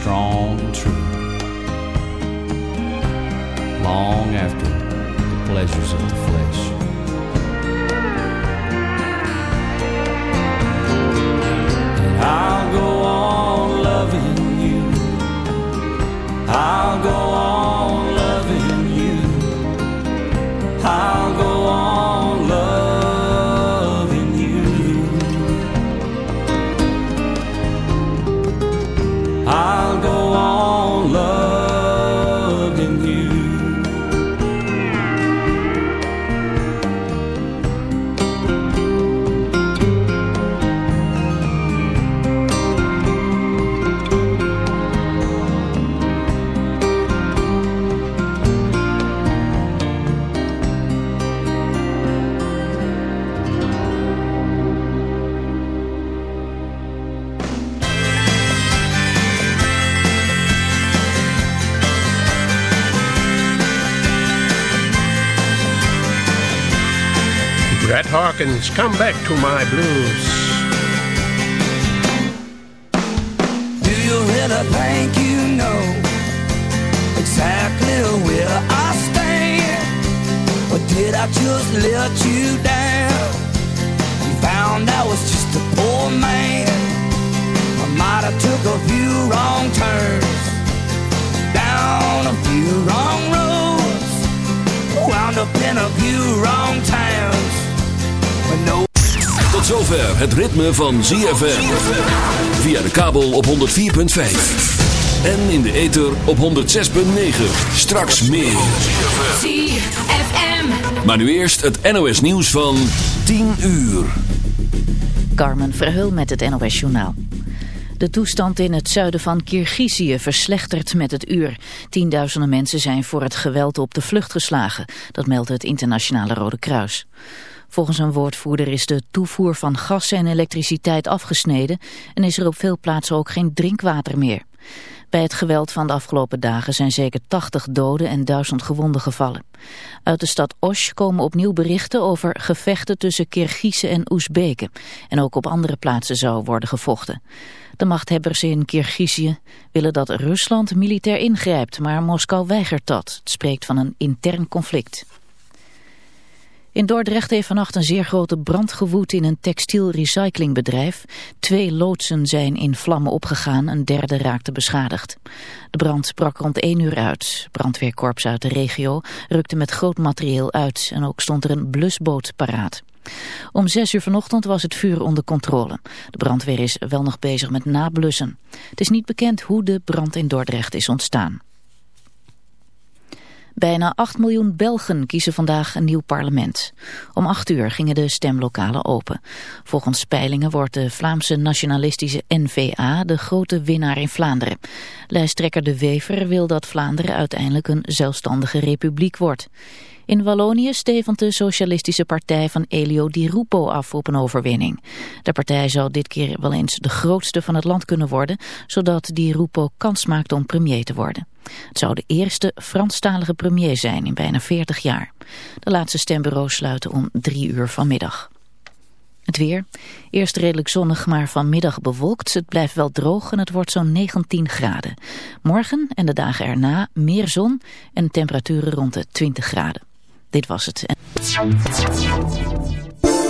strong and true. Long after the pleasures of the flesh. Hawkins, come back to my blues. Do you really think you know exactly where I stand? Or did I just let you down? You found I was just a poor man. I might have took a few wrong turns, down a few wrong roads, wound up in a few wrong towns. Zover het ritme van ZFM. Via de kabel op 104.5. En in de ether op 106.9. Straks meer. ZFM. Maar nu eerst het NOS nieuws van 10 uur. Carmen Verheul met het NOS Journaal. De toestand in het zuiden van Kirgizië verslechtert met het uur. Tienduizenden mensen zijn voor het geweld op de vlucht geslagen. Dat meldt het Internationale Rode Kruis. Volgens een woordvoerder is de toevoer van gas en elektriciteit afgesneden... en is er op veel plaatsen ook geen drinkwater meer. Bij het geweld van de afgelopen dagen zijn zeker 80 doden en 1000 gewonden gevallen. Uit de stad Osh komen opnieuw berichten over gevechten tussen Kirgizen en Oezbeken. En ook op andere plaatsen zou worden gevochten. De machthebbers in Kirgizië willen dat Rusland militair ingrijpt, maar Moskou weigert dat. Het spreekt van een intern conflict. In Dordrecht heeft vannacht een zeer grote brand gewoed in een textielrecyclingbedrijf. Twee loodsen zijn in vlammen opgegaan, een derde raakte beschadigd. De brand brak rond 1 uur uit. Brandweerkorps uit de regio rukte met groot materieel uit en ook stond er een blusboot paraat. Om 6 uur vanochtend was het vuur onder controle. De brandweer is wel nog bezig met nablussen. Het is niet bekend hoe de brand in Dordrecht is ontstaan. Bijna 8 miljoen Belgen kiezen vandaag een nieuw parlement. Om 8 uur gingen de stemlokalen open. Volgens peilingen wordt de Vlaamse nationalistische N-VA de grote winnaar in Vlaanderen. Lijsttrekker De Wever wil dat Vlaanderen uiteindelijk een zelfstandige republiek wordt. In Wallonië stevend de socialistische partij van Elio Di Rupo af op een overwinning. De partij zou dit keer wel eens de grootste van het land kunnen worden, zodat Di Rupo kans maakt om premier te worden. Het zou de eerste Franstalige premier zijn in bijna 40 jaar. De laatste stembureaus sluiten om drie uur vanmiddag. Het weer. Eerst redelijk zonnig, maar vanmiddag bewolkt. Het blijft wel droog en het wordt zo'n 19 graden. Morgen en de dagen erna meer zon en temperaturen rond de 20 graden. Dit was het.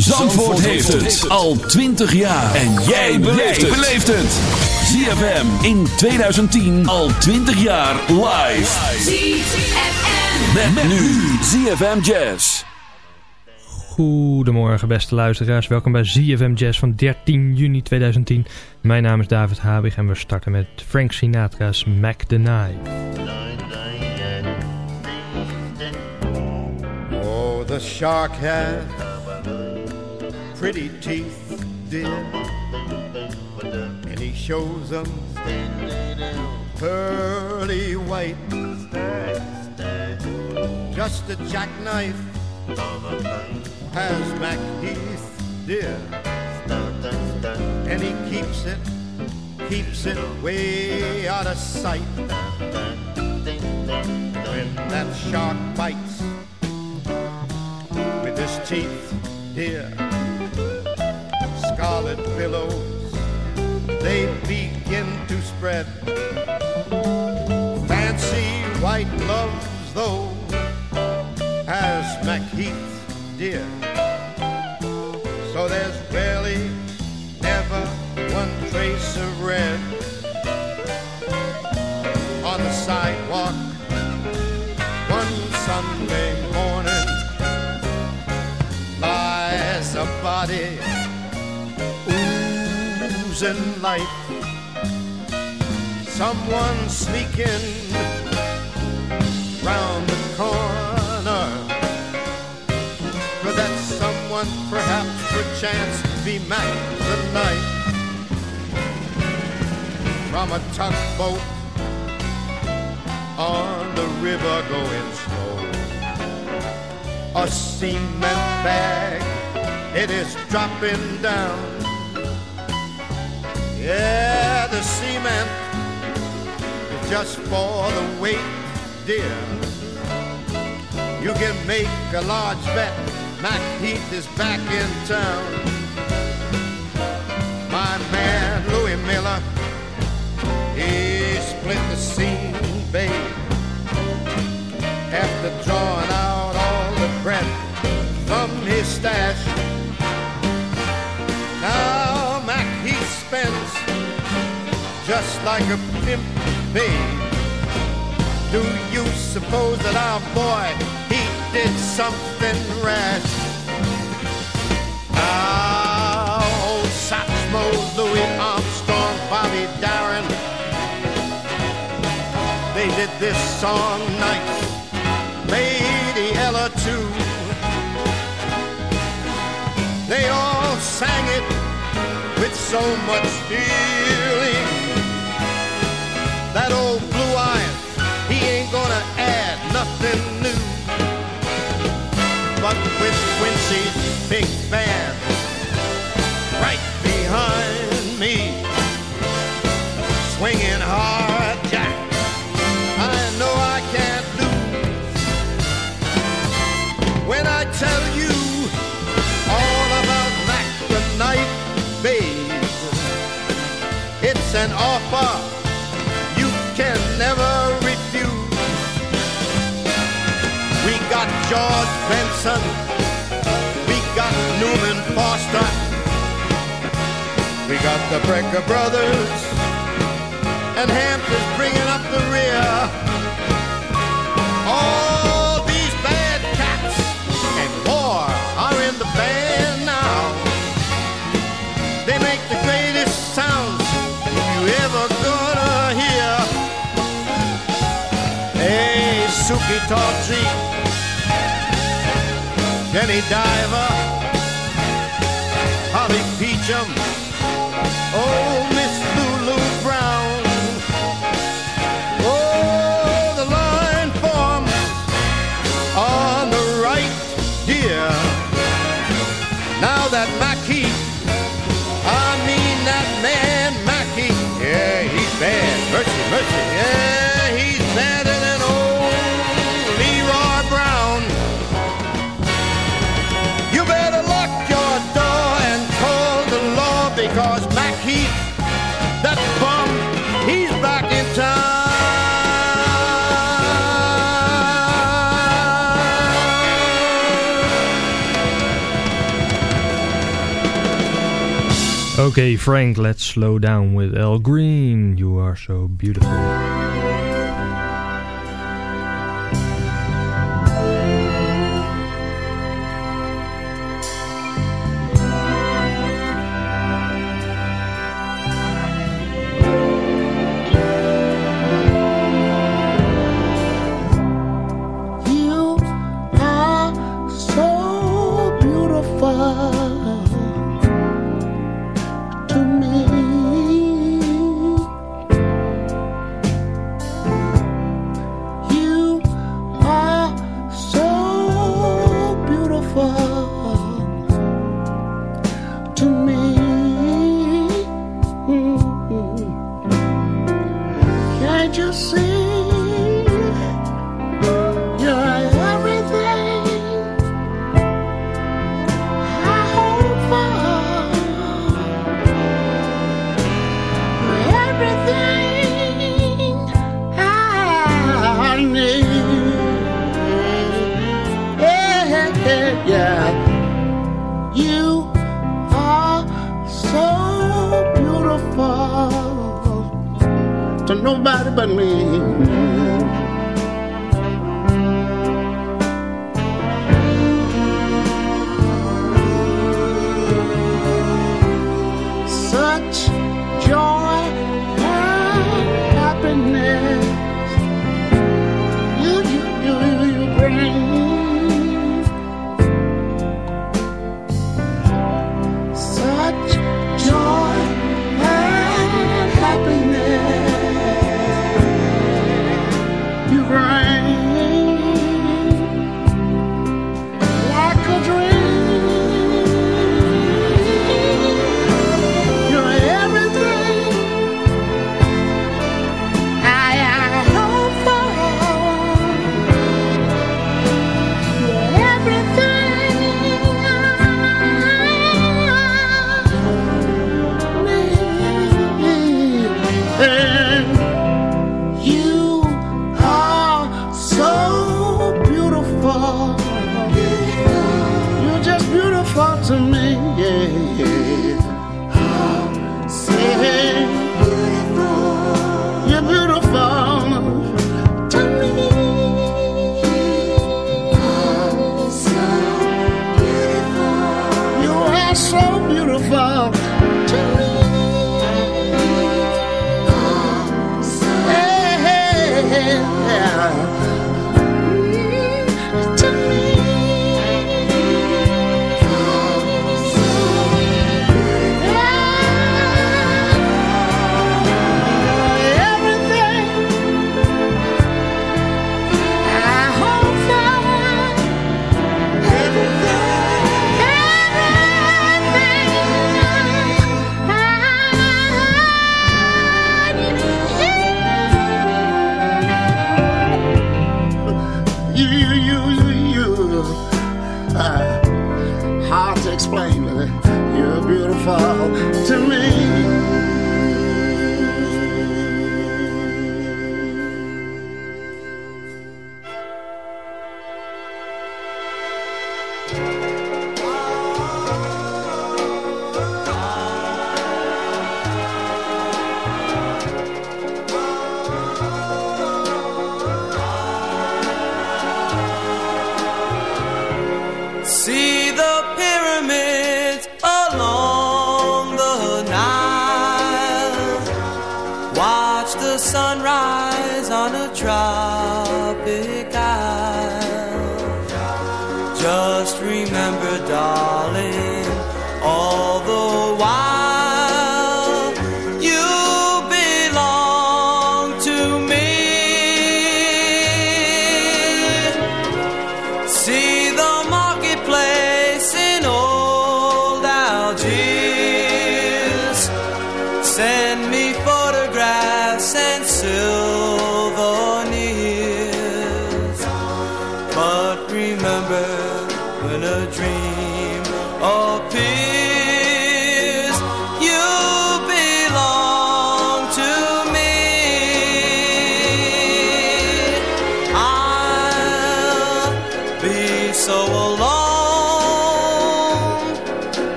Zandvoort heeft het al 20 jaar. En jij beleeft het. ZFM in 2010 al 20 jaar live. ZFM. Met, met nu ZFM Jazz. Goedemorgen beste luisteraars, welkom bij ZFM Jazz van 13 juni 2010. Mijn naam is David Habig en we starten met Frank Sinatra's Mac the Night. Oh, the shark has pretty teeth, dear, and he shows them pearly white, just a jackknife has Mac Heath, dear, and he keeps it, keeps it way out of sight. When that shark bites with his teeth, dear, scarlet billows they begin to spread. Fancy white gloves, though, has MacHeath, dear. So there's barely never one trace of red on the sidewalk light. Someone sneaking round the corner. Could that someone perhaps perchance be Mack the Knife from a tugboat on the river going slow? A cement bag, it is dropping down. Yeah, the seaman, just for the weight, dear. You can make a large bet. Mac Heath is back in town. My man Louis Miller, he split the scene, babe. After drawing just like a pimp, babe. Do you suppose that our boy he did something rash? Now old Satchmo, Louis Armstrong, Bobby Darin, they did this song nice. Lady Ella too. They all sang it with so much feeling. That old blue eyes, he ain't gonna add nothing new. But with Quincy's big band right behind me, swinging hard jack, I know I can't lose. When I tell you all about Mack the Knife, babe, it's an offer George Benson, we got Newman Foster, we got the Brecker Brothers, and Hampton's bringing up the rear. All these bad cats and more are in the band now. They make the greatest sounds you ever gonna hear. Hey, Suki Tawdry, Jenny Diver, Holly Peachum, Okay, Frank, let's slow down with Al Green. You are so beautiful. So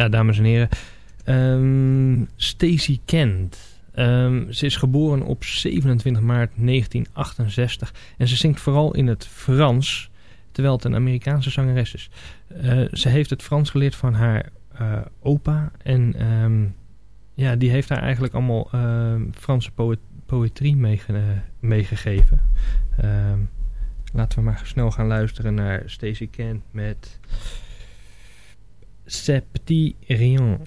Ja, dames en heren. Ehm Stacey Kent. Ehm, ze is geboren op 27 maart 1968. En ze zingt vooral in het Frans, terwijl het een Amerikaanse zangeres is. Eh, ze heeft het Frans geleerd van haar eh, opa. En ehm, ja, die heeft haar eigenlijk allemaal Franse poë- poëtrie meege- meegegeven. Laten we maar snel gaan luisteren naar Stacey Kent met... C'est petit rien.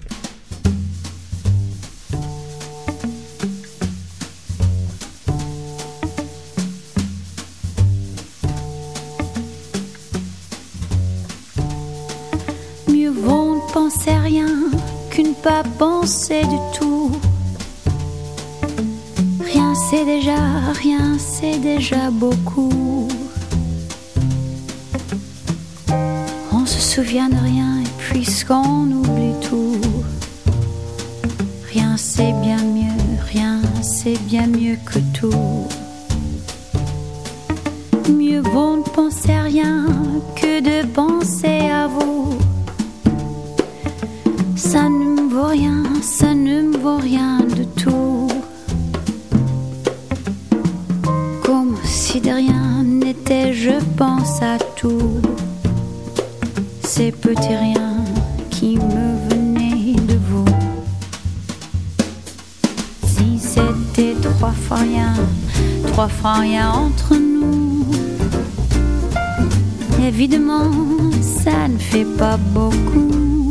Mieux vaut ne penser rien qu'une pas penser du tout. Rien c'est déjà, rien c'est déjà beaucoup. On se souvient de rien puisqu'on oublie tout. Rien c'est bien mieux, rien c'est bien mieux que tout. Mieux vaut ne penser à rien que de penser à vous. Ça ne me vaut rien, ça ne me vaut rien de tout. Comme si de rien n'était, je pense à tout. Ces petits riens trois fois rien entre nous. Évidemment, ça ne fait pas beaucoup.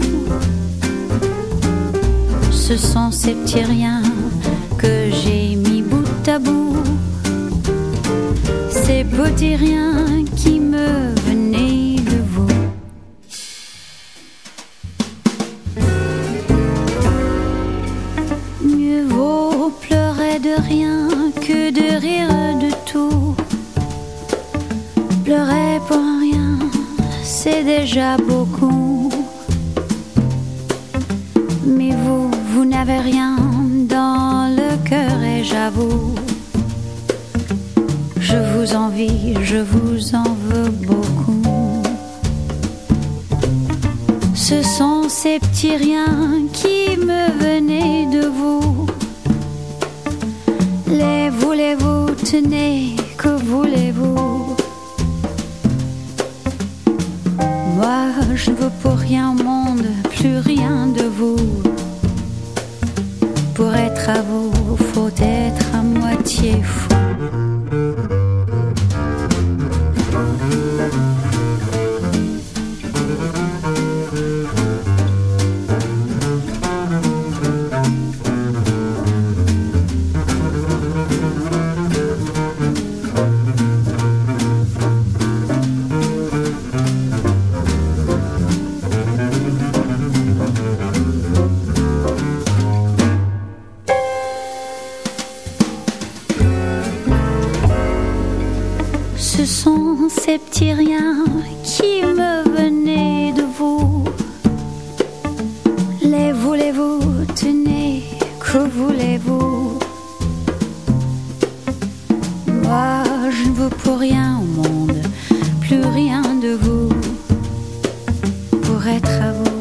Ce sont ces petits riens que j'ai mis bout à bout. Ces petits riens qui me déjà beaucoup. Mais vous, vous n'avez rien dans le cœur et j'avoue. Je vous envie, je vous en veux beaucoup. Ce sont ces petits riens qui me venaient de vous. Les voulez-vous, tenez, que voulez-vous? Je ne veux pour rien au monde, plus rien de vous. Pour être à vous, faut être à moitié fou. Pour être à vous,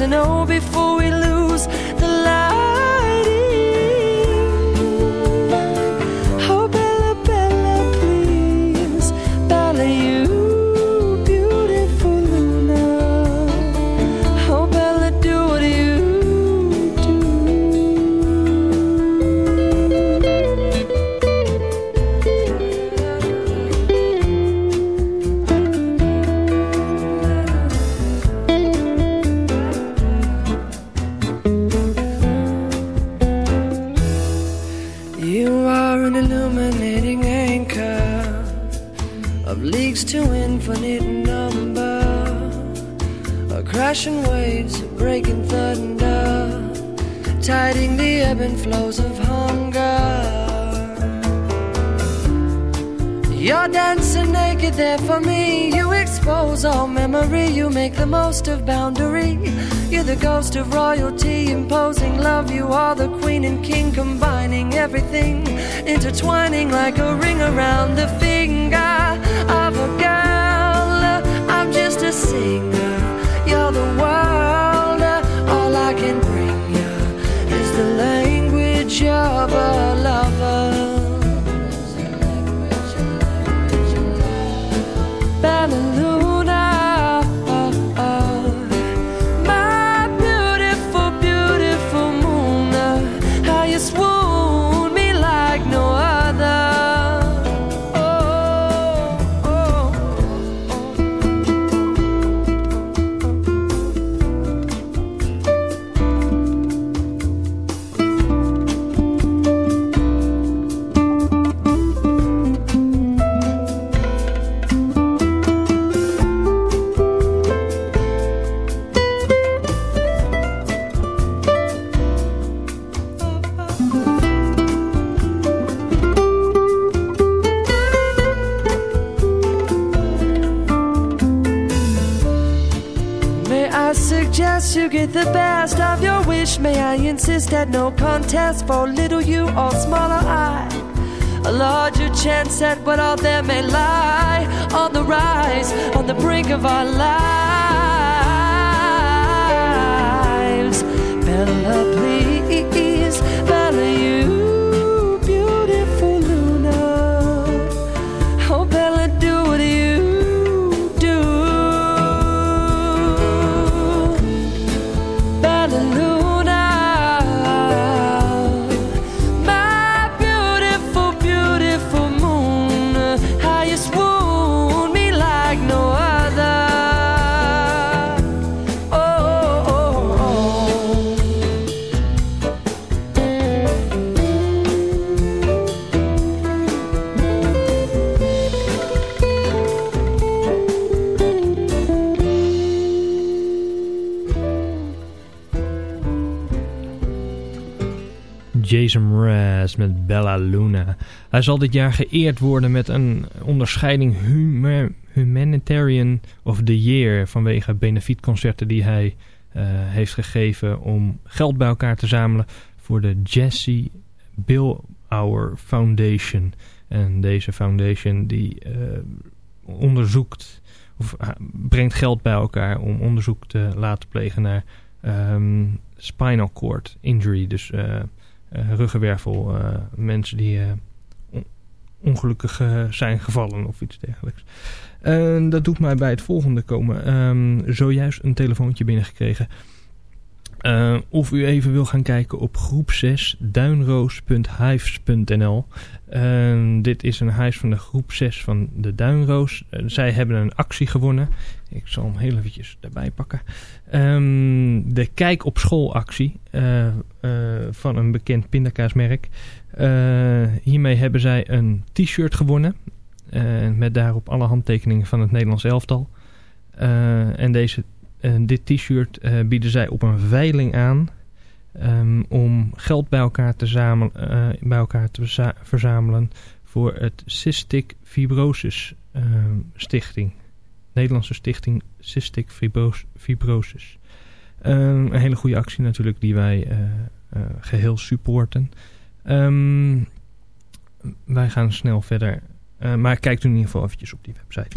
romance is boundary. You're the ghost of royalty, imposing love. You are the queen and king, combining everything, intertwining like a ring around the suggest you get the best of your wish? May I insist that no contest for little you or smaller I? A larger chance at what all there may lie on the rise, on the brink of our lives. Jason Mraz met Bella Luna. Hij zal dit jaar geëerd worden met een onderscheiding Huma- Humanitarian of the Year vanwege benefietconcerten die hij eh, heeft gegeven om geld bij elkaar te zamelen voor de Jesse Bill Foundation. En deze foundation die eh, onderzoekt of eh, brengt geld bij elkaar om onderzoek te laten plegen naar ehm, spinal cord injury. Dus ruggenwervel, eh, mensen die eh, on- ongelukkig eh, zijn gevallen of iets dergelijks. En dat doet mij bij het volgende komen. Ehm, zojuist een telefoontje binnengekregen. Uh, of u even wil gaan kijken op groep 6 duinroos.hives.nl. Uh, dit is een huis van de groep 6 van de Duinroos. Uh, zij hebben een actie gewonnen. Ik zal hem heel eventjes erbij pakken. Um, de Kijk op school actie van een bekend pindakaasmerk. hiermee hebben zij een t-shirt gewonnen. met daarop alle handtekeningen van het Nederlands elftal. en deze dit t-shirt uh, bieden zij op een veiling aan um, om geld bij elkaar te, zamelen, uh, bij elkaar te verzamelen voor het Cystic Fibrosis uh, Stichting. Nederlandse Stichting Cystic Fibros Fibrosis. Um, een hele goede actie natuurlijk die wij geheel supporten. Wij gaan snel verder. maar kijkt u in ieder geval eventjes op die website.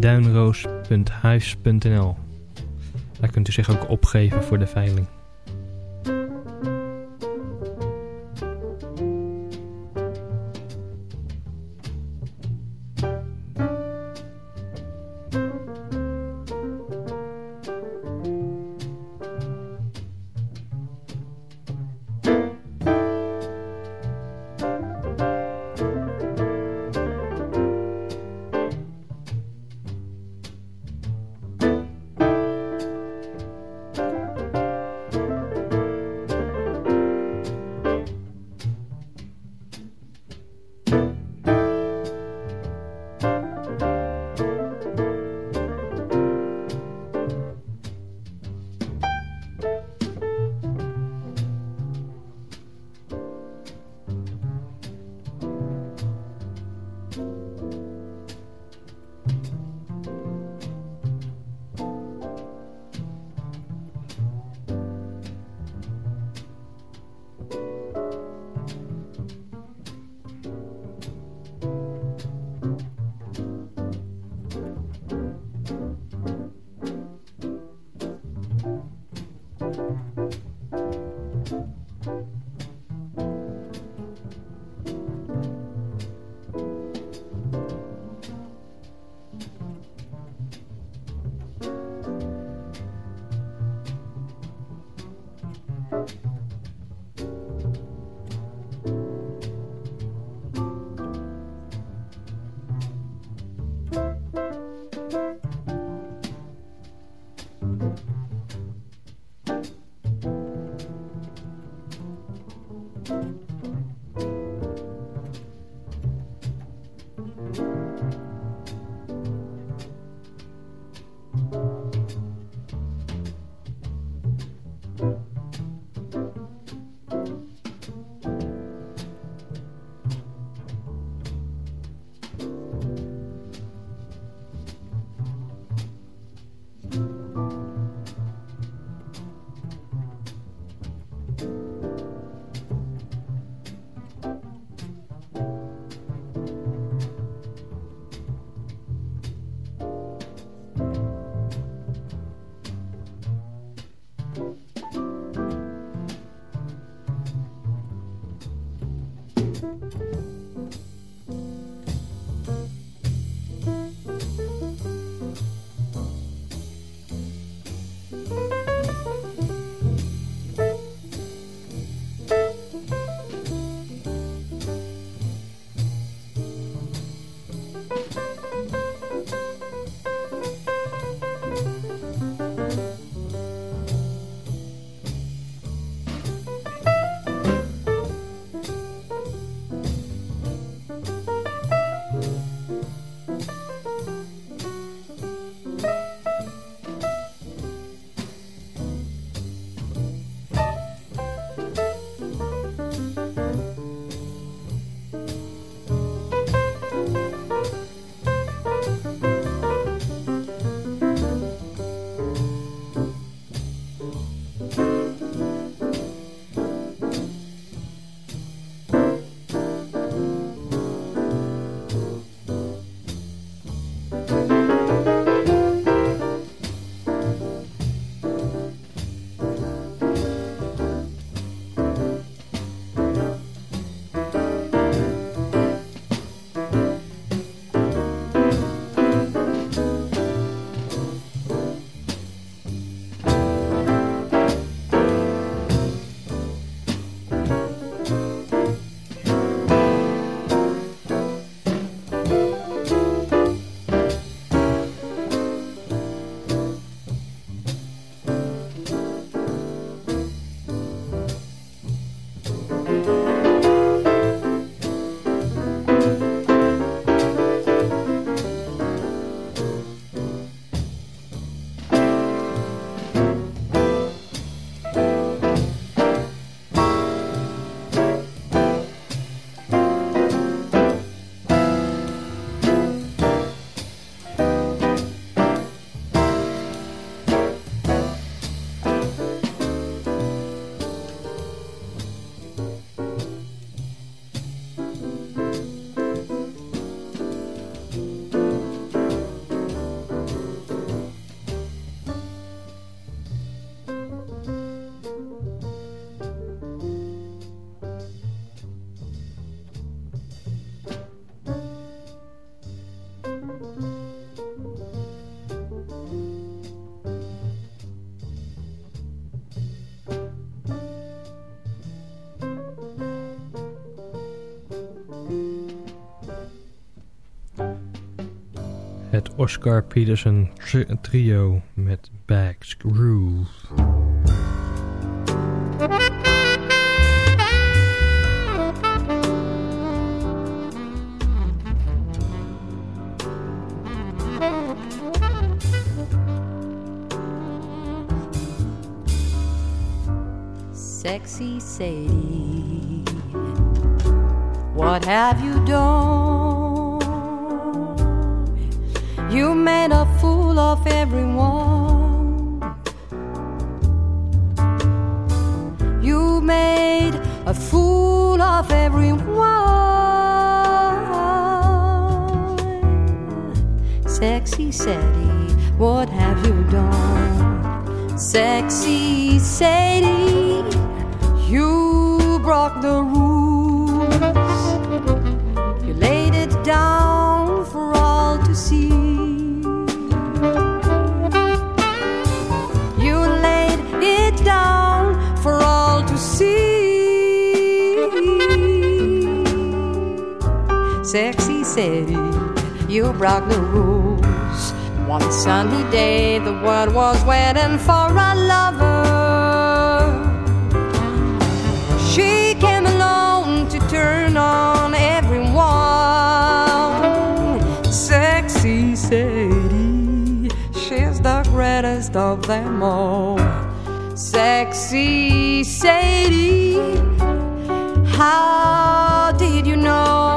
duinroos.huis.nl. Daar kunt u zich ook opgeven voor de veiling. Oscar Peterson tri- trio met Bags Groove. Sexy Sadie, Sexy Sadie, you broke the rules. One sunny day, the world was waiting for a lover. She came along to turn on everyone. Sexy Sadie, she's the greatest of them all. Sexy Sadie, how did you know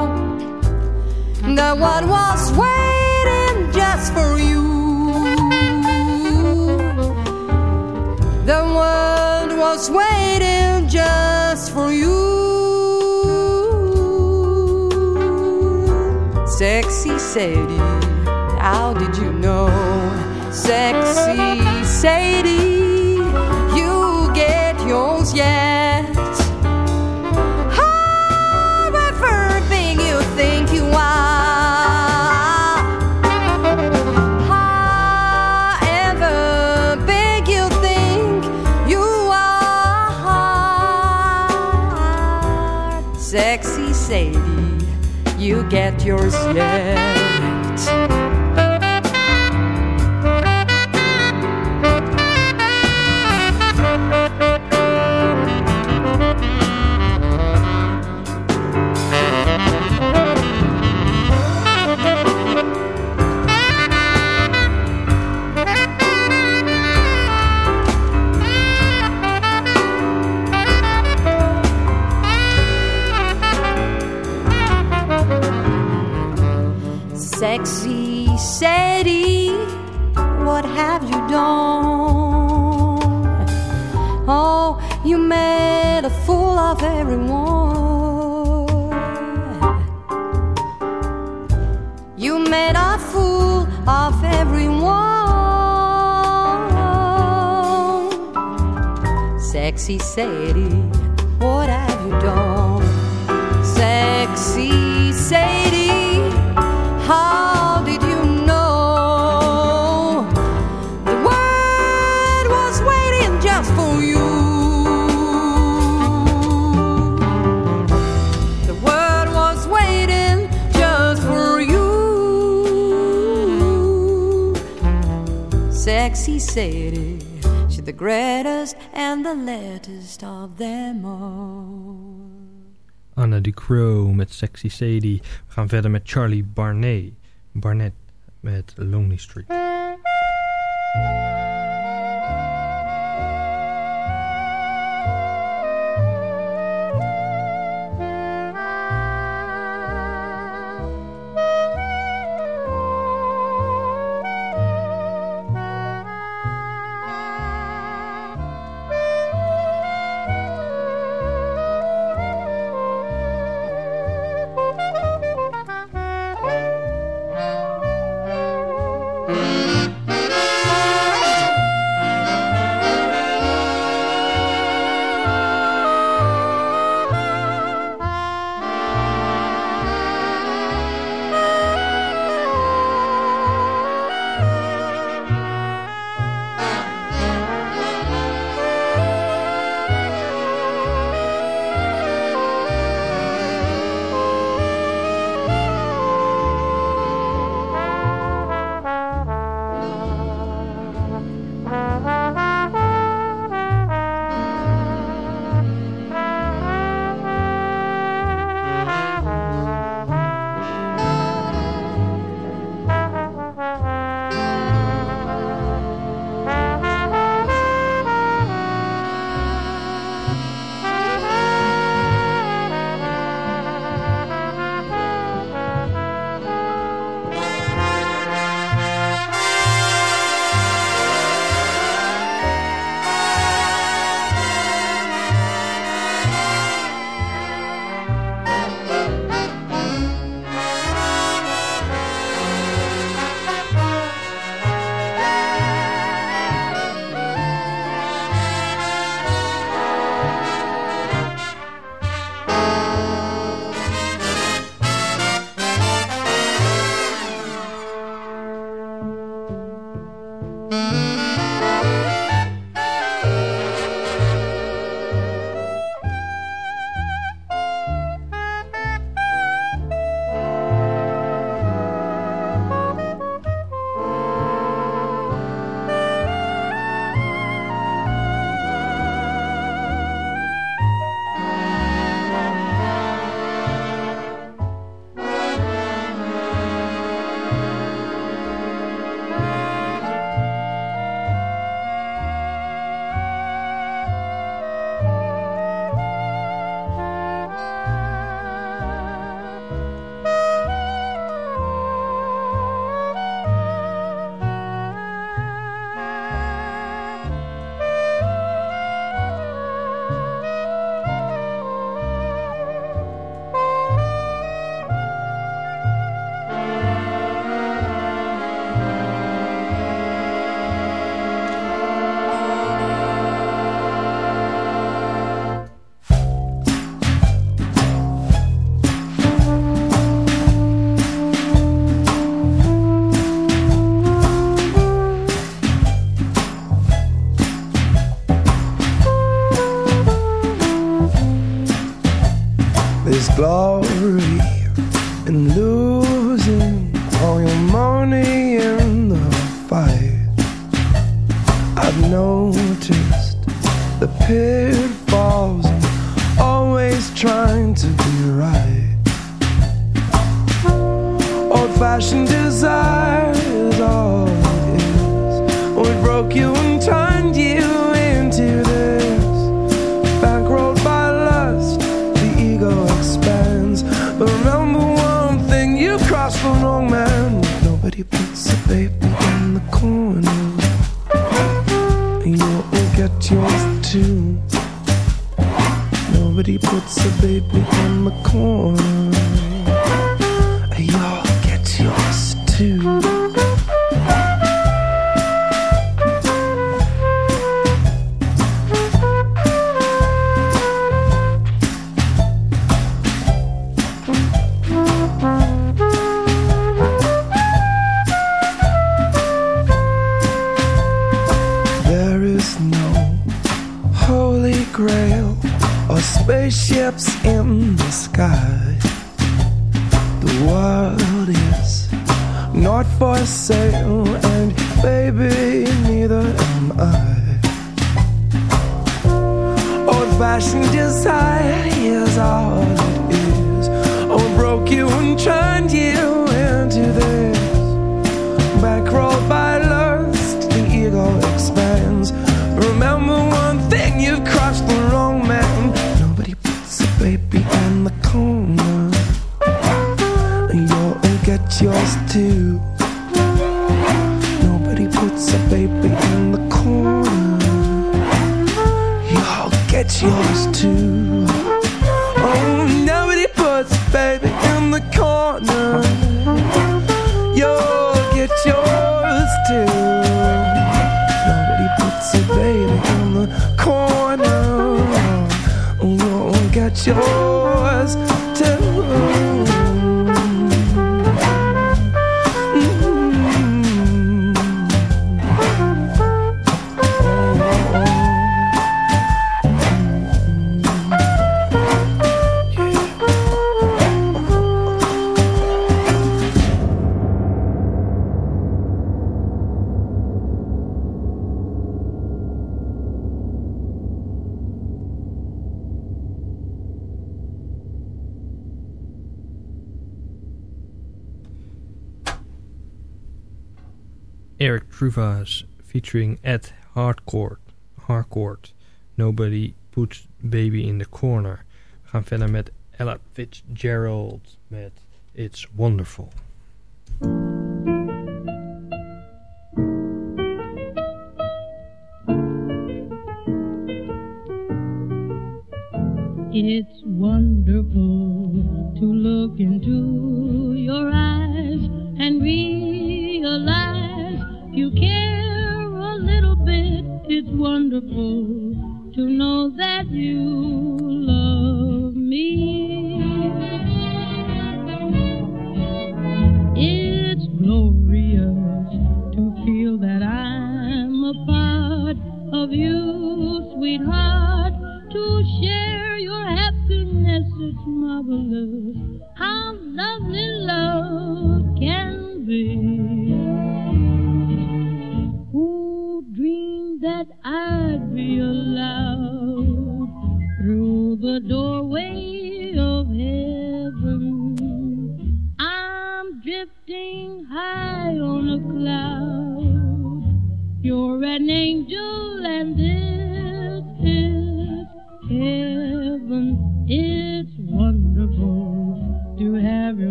that what was waiting just for you? The world was waiting just for you. Sexy Sadie, how did you know? Sexy Sadie, yours yet. Sexy Sadie, what have you done? Oh, you made a fool of everyone. You made a fool of everyone. Sexy Sadie, what have you done? Sexy Sadie, Sadie, she's the greatest and the latest of them all. Anna Ducrow met Sexy Sadie. We gaan verder met Charlie Barnet. Barnett met Lonely Street. is no holy grail or spaceships in the sky. The world is not for sale, and baby, neither am I. Old fashioned desire is all it is. Oh, broke you and turned you into this back roll by. that's the wrong man. Nobody puts a baby in the corner. You'll get yours too. Nobody puts a baby in the corner. You'll get yours too. все featuring Ed Hardcourt. Harcourt. Nobody Puts Baby in the Corner. We gaan verder met Ella Fitzgerald met It's Wonderful.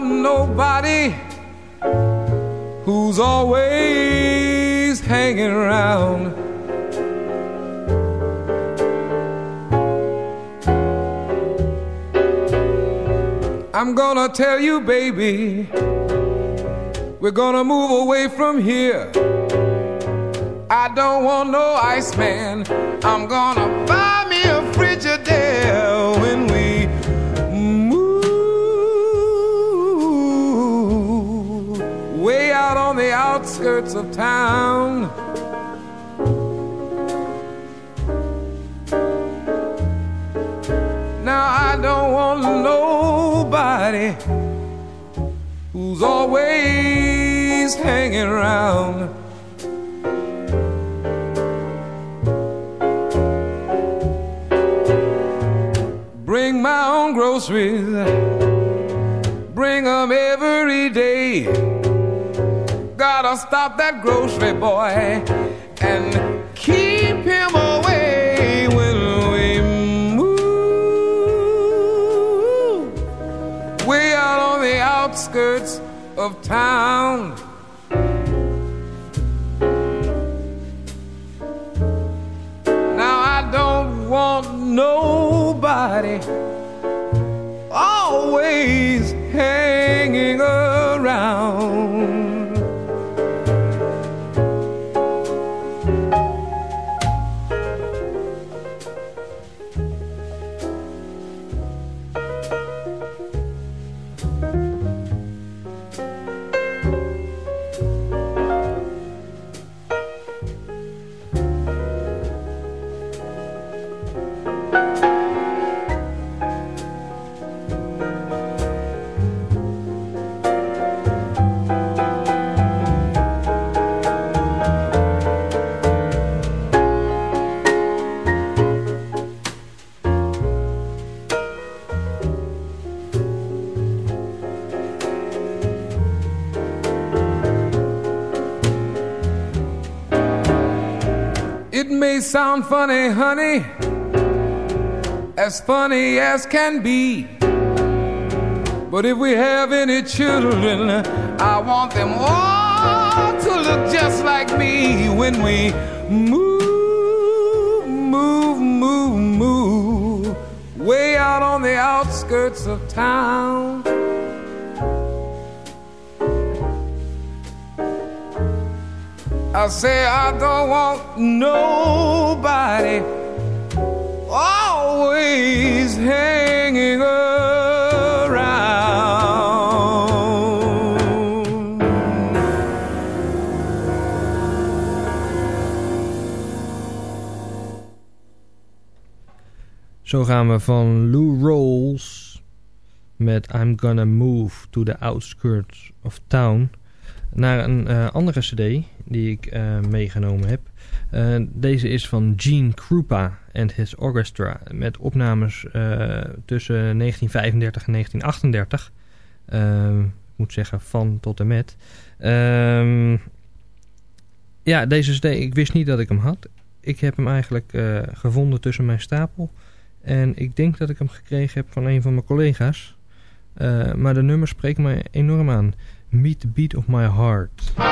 Nobody who's always hanging around. I'm gonna tell you, baby, we're gonna move away from here. I don't want no Iceman. I'm gonna buy me a Frigidaire outskirts of town. Now I don't want nobody who's always hanging around. Bring my own groceries, bring 'em every day. Gotta stop that grocery boy and keep him away when we move way out on the outskirts of town. Now I don't want nobody always hanging around. Sound funny, honey, as funny as can be. But if we have any children, I want them all to look just like me when we move, move, move, move way out on the outskirts of town. I say I don't want nobody always hanging around. Zo gaan we van Lou Rolls met I'm Gonna Move to the Outskirts of Town naar een uh, andere cd die ik uh, meegenomen heb. Uh, deze is van Gene Krupa and His Orchestra met opnames tussen 1935 en 1938. ik moet zeggen van tot en met. Ehm, ja, deze ik wist niet dat ik hem had. Ik heb hem eigenlijk gevonden tussen mijn stapel. En ik denk dat ik hem gekregen heb van een van mijn collega's. maar de nummer spreekt me enorm aan. Meet the Beat of My Heart.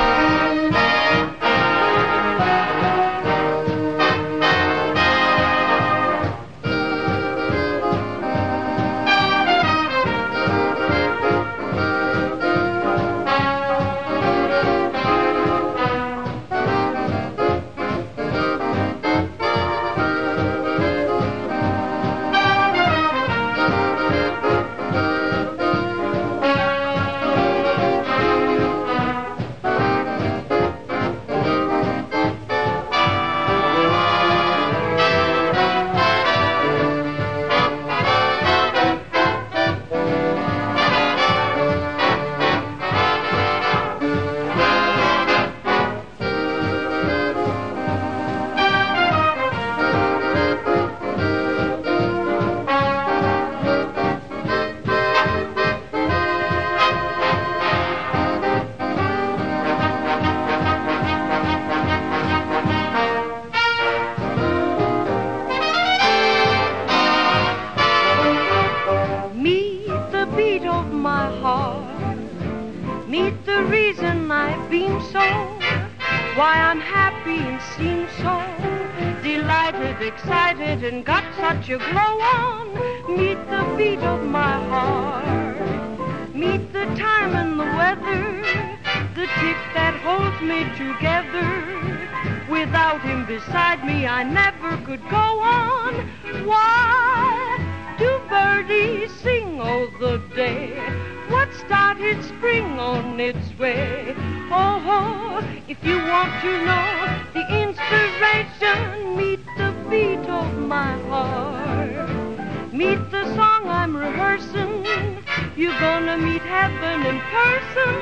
You're gonna meet heaven in person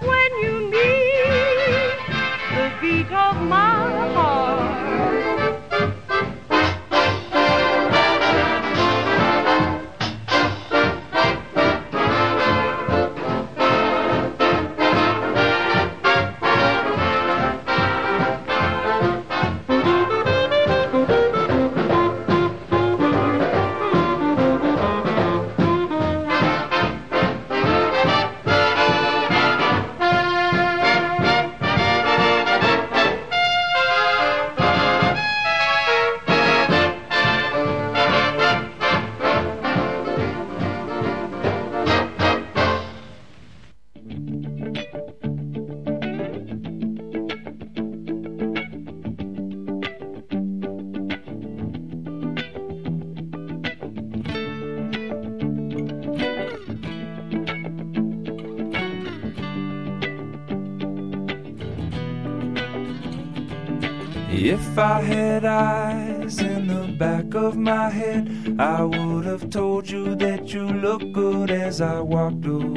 when you meet the beat of my of my head. I would have told you that you look good as I walked away.